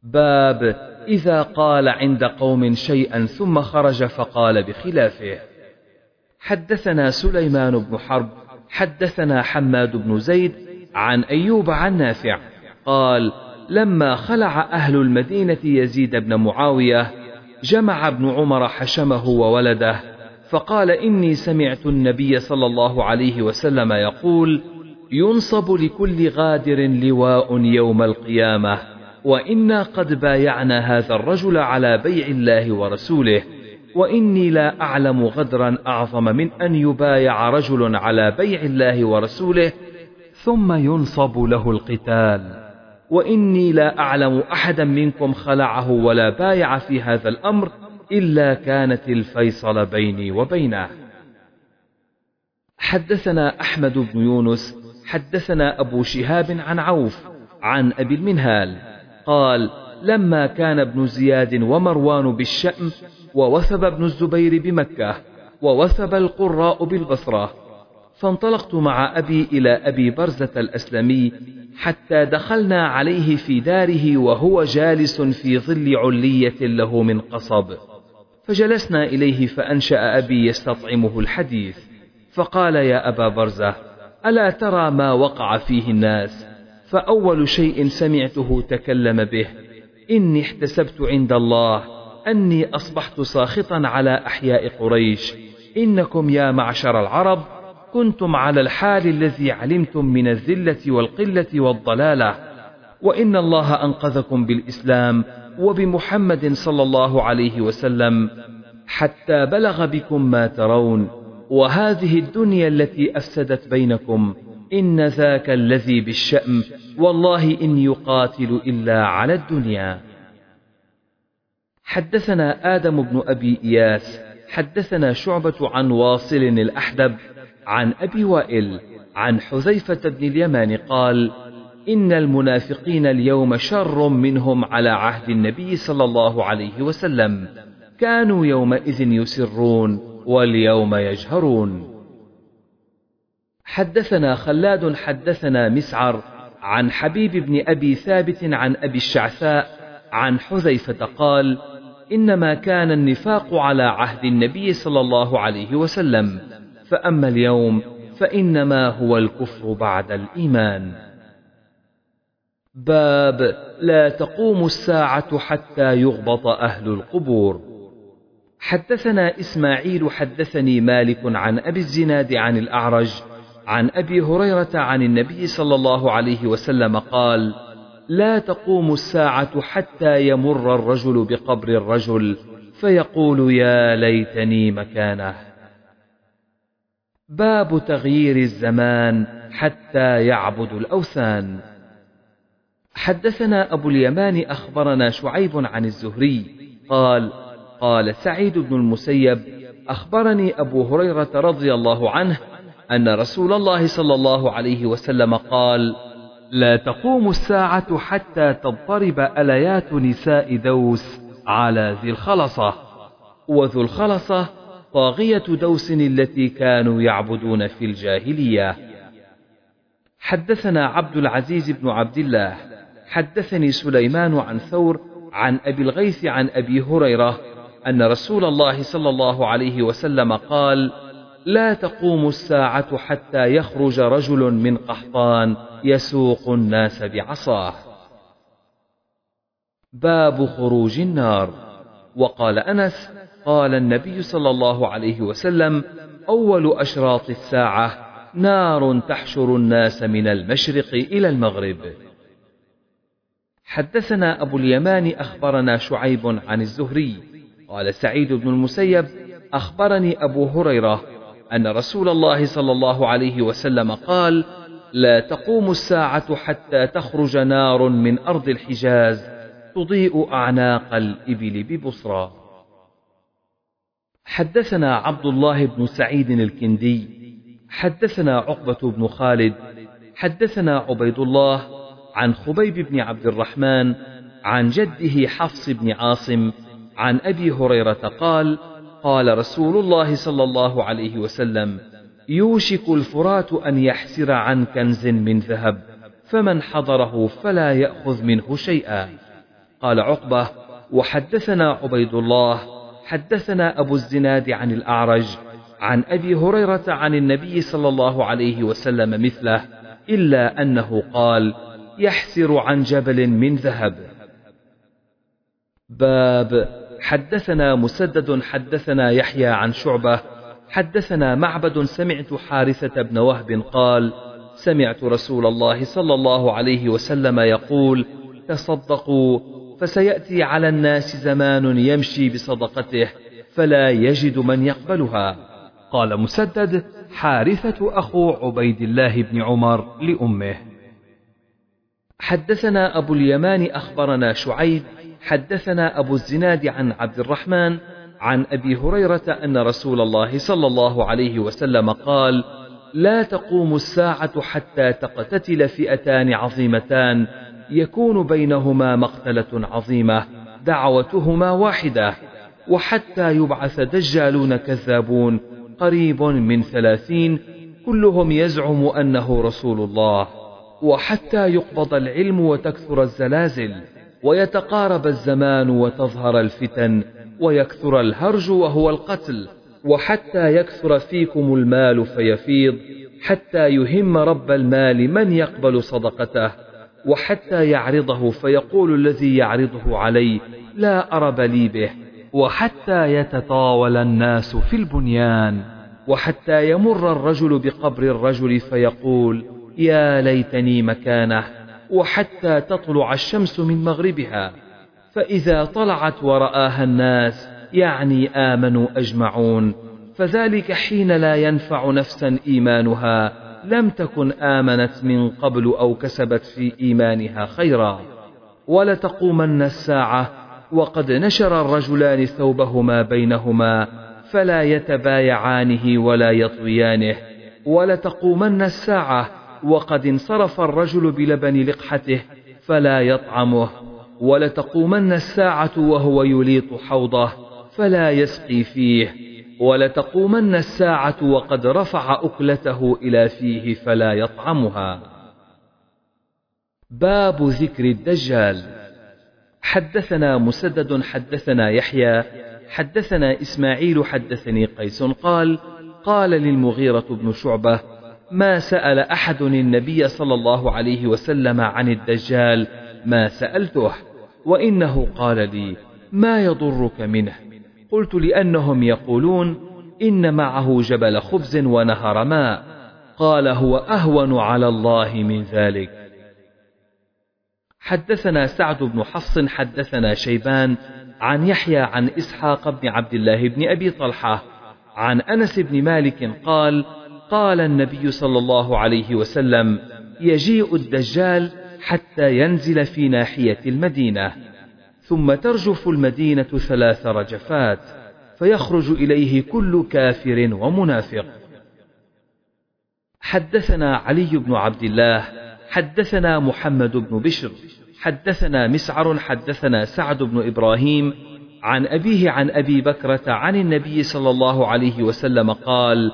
باب إذا قال عند قوم شيئا ثم خرج فقال بخلافه. حدثنا سليمان بن حرب حدثنا حماد بن زيد عن أيوب عن نافع قال لما خلع أهل المدينة يزيد بن معاوية جمع ابن عمر حشمه وولده فقال إني سمعت النبي صلى الله عليه وسلم يقول ينصب لكل غادر لواء يوم القيامة وإنا قد بايعنا هذا الرجل على بيع الله ورسوله وإني لا أعلم غدرا أعظم من أن يبايع رجل على بيع الله ورسوله ثم ينصب له القتال. وإني لا أعلم أحدا منكم خلعه ولا بايع في هذا الأمر إلا كانت الفيصل بيني وبينه. حدثنا أحمد بن يونس حدثنا أبو شهاب عن عوف عن أبي المنهال قال لما كان ابن زياد ومروان بالشأم ووثب ابن الزبير بمكة ووثب القراء بالبصرة فانطلقت مع أبي إلى أبي برزة الأسلمي حتى دخلنا عليه في داره وهو جالس في ظل علية له من قصب. فجلسنا إليه فأنشأ أبي يستطعمه الحديث فقال يا أبا برزة ألا ترى ما وقع فيه الناس؟ فأول شيء سمعته تكلم به إني احتسبت عند الله أني أصبحت ساخطا على أحياء قريش إنكم يا معشر العرب كنتم على الحال الذي علمتم من الذلة والقلة والضلالة وإن الله أنقذكم بالإسلام وبمحمد صلى الله عليه وسلم حتى بلغ بكم ما ترون. وهذه الدنيا التي أفسدت بينكم إن ذاك الذي بالشأم والله إن يقاتل إلا على الدنيا. حدثنا آدم بن أبي إياس حدثنا شعبة عن واصل الأحدب عن أبي وائل عن حذيفة بن اليمان قال إن المنافقين اليوم شر منهم على عهد النبي صلى الله عليه وسلم. كانوا يومئذ يسرون واليوم يجهرون. حدثنا خلاد حدثنا مسعر عن حبيب بن أبي ثابت عن أبي الشعثاء عن حذيفة قال إنما كان النفاق على عهد النبي صلى الله عليه وسلم فأما اليوم فإنما هو الكفر بعد الإيمان. باب لا تقوم الساعة حتى يغبط أهل القبور. حدثنا إسماعيل حدثني مالك عن أبي الزناد عن الأعرج عن أبي هريرة عن النبي صلى الله عليه وسلم قال لا تقوم الساعة حتى يمر الرجل بقبر الرجل فيقول يا ليتني مكانه. باب تغيير الزمان حتى يعبد الأوثان. حدثنا أبو اليمان أخبرنا شعيب عن الزهري قال قال سعيد بن المسيب أخبرني أبو هريرة رضي الله عنه أن رسول الله صلى الله عليه وسلم قال لا تقوم الساعة حتى تضطرب أليات نساء دوس على ذي الخلصة وذو الخلصة طاغية دوس التي كانوا يعبدون في الجاهلية. حدثنا عبد العزيز بن عبد الله حدثني سليمان عن ثور عن أبي الغيث عن أبي هريرة أن رسول الله صلى الله عليه وسلم قال لا تقوم الساعة حتى يخرج رجل من قحطان يسوق الناس بعصاه. باب خروج النار. وقال أنس قال النبي صلى الله عليه وسلم أول أشراط الساعة نار تحشر الناس من المشرق إلى المغرب. حدثنا أبو اليمان أخبرنا شعيب عن الزهري. قال سعيد بن المسيب أخبرني أبو هريرة أن رسول الله صلى الله عليه وسلم قال لا تقوم الساعة حتى تخرج نار من أرض الحجاز تضيء أعناق الإبل ببصرى. حدثنا عبد الله بن سعيد الكندي حدثنا عقبة بن خالد حدثنا عبيد الله عن خبيب بن عبد الرحمن عن جده حفص بن عاصم عن أبي هريرة قال قال رسول الله صلى الله عليه وسلم يوشك الفرات أن يحسر عن كنز من ذهب فمن حضره فلا يأخذ منه شيئا. قال عقبة وحدثنا عبيد الله حدثنا أبو الزناد عن الأعرج عن أبي هريرة عن النبي صلى الله عليه وسلم مثله إلا أنه قال يحسر عن جبل من ذهب. باب حدثنا مسدد حدثنا يحيى عن شعبة حدثنا معبد سمعت حارثة بن وهب قال سمعت رسول الله صلى الله عليه وسلم يقول تصدقوا فسيأتي على الناس زمان يمشي بصدقته فلا يجد من يقبلها. قال مسدد حارثة أخو عبيد الله بن عمر لأمه. حدثنا أبو اليمان أخبرنا شعيب حدثنا أبو الزناد عن عبد الرحمن عن أبي هريرة أن رسول الله صلى الله عليه وسلم قال لا تقوم الساعة حتى تقتتل فئتان عظيمتان يكون بينهما مقتلة عظيمة دعوتهما واحدة وحتى يبعث دجالون كذابون قريب من ثلاثين كلهم يزعم أنه رسول الله. وحتى يقبض العلم وتكثر الزلازل ويتقارب الزمان وتظهر الفتن ويكثر الهرج وهو القتل وحتى يكثر فيكم المال فيفيض حتى يهم رب المال من يقبل صدقته وحتى يعرضه فيقول الذي يعرضه عليه لا أرب لي به وحتى يتطاول الناس في البنيان وحتى يمر الرجل بقبر الرجل فيقول يا ليتني مكانه وحتى تطلع الشمس من مغربها. فإذا طلعت ورآها الناس يعني آمنوا أجمعون. فذلك حين لا ينفع نفسا إيمانها لم تكن آمنت من قبل أو كسبت في إيمانها خيرا. ولتقومن الساعة وقد نشر الرجلان ثوبهما بينهما فلا يتبايعانه ولا يطويانه. ولتقومن الساعة وقد انصرف الرجل بلبن لقحته فلا يطعمه ولتقومن الساعة وهو يليط حوضه فلا يسقي فيه ولتقومن الساعة وقد رفع أكلته إلى فيه فلا يطعمها. باب ذكر الدجال. حدثنا مسدد حدثنا يحيى حدثنا إسماعيل حدثني قيس قال قال للمغيرة بن شعبة ما سأل أحد النبي صلى الله عليه وسلم عن الدجال ما سألته وإنه قال لي ما يضرك منه؟ قلت لأنهم يقولون إن معه جبل خبز ونهر ماء. قال هو أهون على الله من ذلك. حدثنا سعد بن حفص حدثنا شيبان عن يحيى عن إسحاق بن عبد الله بن أبي طلحة عن أنس بن مالك قال قال النبي صلى الله عليه وسلم يجيء الدجال حتى ينزل في ناحية المدينة ثم ترجف المدينة ثلاث رجفات فيخرج إليه كل كافر ومنافق. حدثنا علي بن عبد الله حدثنا محمد بن بشر حدثنا مسعر حدثنا سعد بن إبراهيم عن أبيه عن أبي بكرة عن النبي صلى الله عليه وسلم قال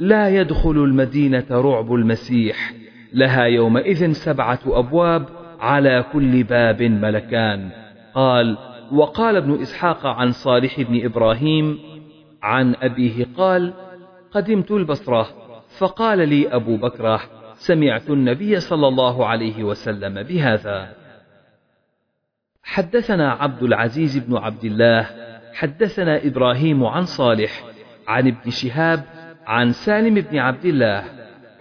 لا يدخل المدينة رعب المسيح. لها يومئذ سبعة أبواب على كل باب ملكان. قال وقال ابن إسحاق عن صالح بن إبراهيم عن أبيه قال قدمت البصرة. فقال لي أبو بكرة سمعت النبي صلى الله عليه وسلم بهذا. حدثنا عبد العزيز بن عبد الله. حدثنا إبراهيم عن صالح عن ابن شهاب عن سالم بن عبد الله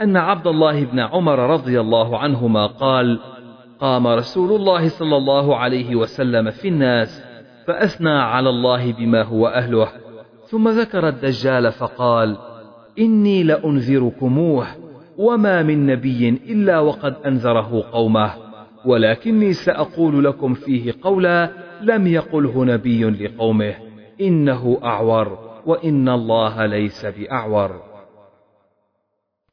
أن عبد الله بن عمر رضي الله عنهما قال قام رسول الله صلى الله عليه وسلم في الناس فأثنى على الله بما هو أهله. ثم ذكر الدجال فقال إني لأنذركموه وما من نبي إلا وقد أنذره قومه ولكني سأقول لكم فيه قولا لم يقله نبي لقومه إنه أعور. وإن الله ليس بأعور.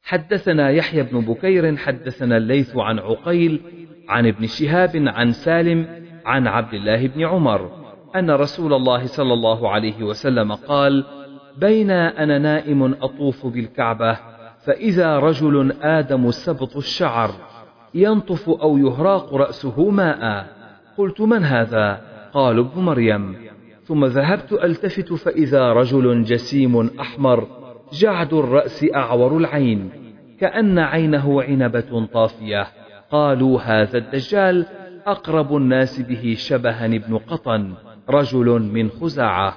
حدثنا يحيى بن بكير حدثنا الليث عن عقيل عن ابن شهاب عن سالم عن عبد الله بن عمر أن رسول الله صلى الله عليه وسلم قال بين أنا نائم أطوف بالكعبة فإذا رجل آدم سبط الشعر ينطف أو يهراق رأسه ماء. قلت من هذا؟ قال ابن مريم ثم ذهبت ألتفت فإذا رجل جسيم أحمر جعد الرأس أعور العين كأن عينه عنبة طافية. قالوا هذا الدجال أقرب الناس به شبها ابن قطن رجل من خزاعة.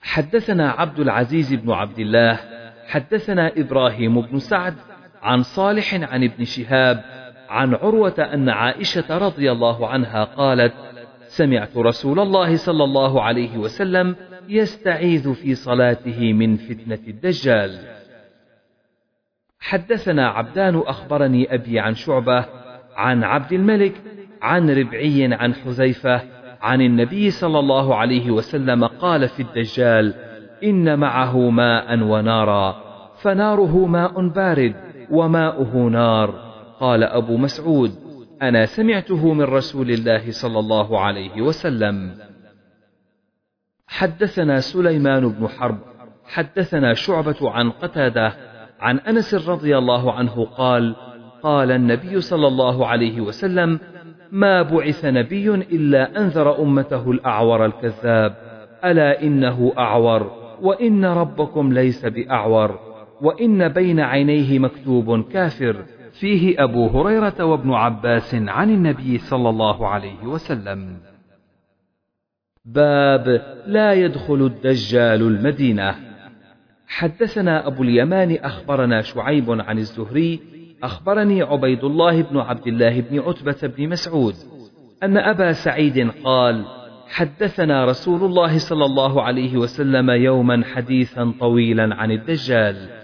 حدثنا عبد العزيز بن عبد الله حدثنا إبراهيم بن سعد عن صالح عن ابن شهاب عن عروة أن عائشة رضي الله عنها قالت سمعت رسول الله صلى الله عليه وسلم يستعيذ في صلاته من فتنة الدجال. حدثنا عبدان أخبرني أبي عن شعبة عن عبد الملك عن ربعي عن حذيفة عن النبي صلى الله عليه وسلم قال في الدجال إن معه ماء ونارا فناره ماء بارد وماؤه نار قال أبو مسعود. أنا سمعته من رسول الله صلى الله عليه وسلم. حدثنا سليمان بن حرب حدثنا شعبة عن قتادة عن أنس رضي الله عنه قال قال النبي صلى الله عليه وسلم ما بعث نبي إلا أنذر أمته الأعور الكذاب ألا إنه أعور وإن ربكم ليس بأعور وإن بين عينيه مكتوب كافر فيه أبو هريرة وابن عباس عن النبي صلى الله عليه وسلم. باب لا يدخل الدجال المدينة. حدثنا أبو اليمان أخبرنا شعيب عن الزهري أخبرني عبيد الله بن عبد الله بن عتبة بن مسعود أن أبا سعيد قال حدثنا رسول الله صلى الله عليه وسلم يوما حديثا طويلا عن الدجال.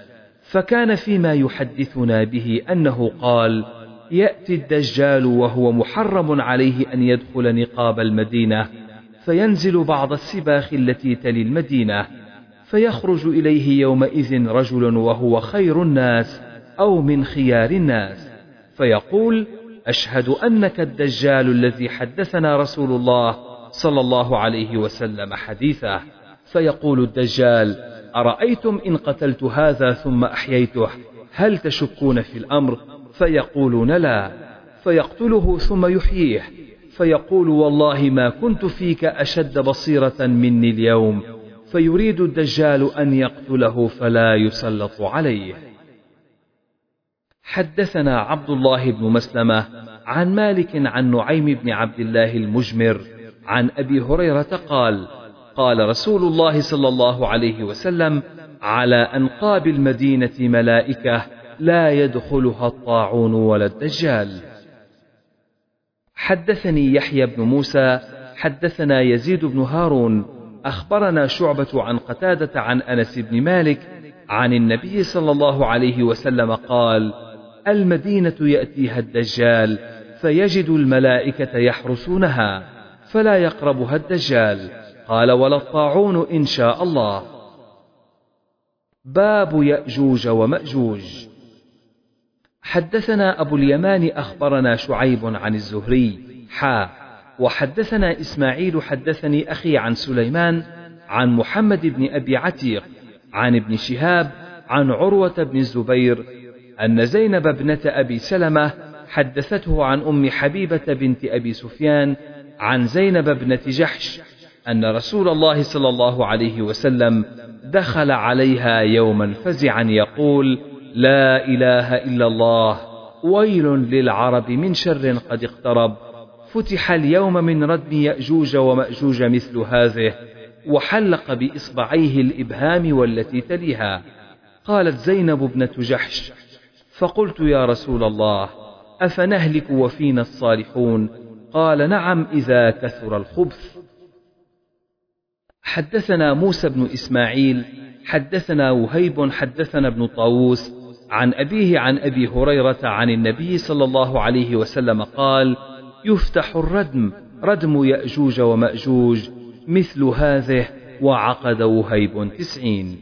فكان فيما يحدثنا به أنه قال يأتي الدجال وهو محرم عليه أن يدخل نقاب المدينة فينزل بعض السباخ التي تلي المدينة فيخرج إليه يومئذ رجل وهو خير الناس أو من خيار الناس فيقول أشهد أنك الدجال الذي حدثنا رسول الله صلى الله عليه وسلم حديثه فيقول الدجال أرأيتم إن قتلت هذا ثم أحييته؟ هل تشكون في الأمر؟ فيقولون لا. فيقتله ثم يحييه. فيقول والله ما كنت فيك أشد بصيرة مني اليوم. فيريد الدجال أن يقتله فلا يسلط عليه. حدثنا عبد الله بن مسلمة عن مالك عن نعيم بن عبد الله المجمر عن أبي هريرة قال قال رسول الله صلى الله عليه وسلم على أنقاب المدينة ملائكة لا يدخلها الطاعون ولا الدجال. حدثني يحيى بن موسى حدثنا يزيد بن هارون أخبرنا شعبة عن قتادة عن أنس بن مالك عن النبي صلى الله عليه وسلم قال المدينة يأتيها الدجال فيجد الملائكة يحرسونها فلا يقربها الدجال. قال ولا الطاعون إن شاء الله. باب يأجوج ومأجوج. حدثنا أبو اليمان أخبرنا شعيب عن الزهري حا وحدثنا إسماعيل حدثني أخي عن سليمان عن محمد بن أبي عتيق عن ابن شهاب عن عروة بن الزبير أن زينب ابنة أبي سلمة حدثته عن أم حبيبة بنت أبي سفيان عن زينب ابنة جحش أن رسول الله صلى الله عليه وسلم دخل عليها يوما فزعا يقول لا إله إلا الله ويل للعرب من شر قد اقترب فتح اليوم من ردم يأجوج ومأجوج مثل هذه وحلق بإصبعيه الإبهام والتي تليها. قالت زينب ابنة جحش فقلت يا رسول الله أفنهلك وفينا الصالحون؟ قال نعم إذا كثر الخبث. حدثنا موسى بن إسماعيل حدثنا وهيب حدثنا ابن طاووس عن أبيه عن أبي هريرة عن النبي صلى الله عليه وسلم قال يفتح الردم ردم يأجوج ومأجوج مثل هذه وعقد وهيب تسعين.